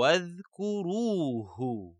واذكروه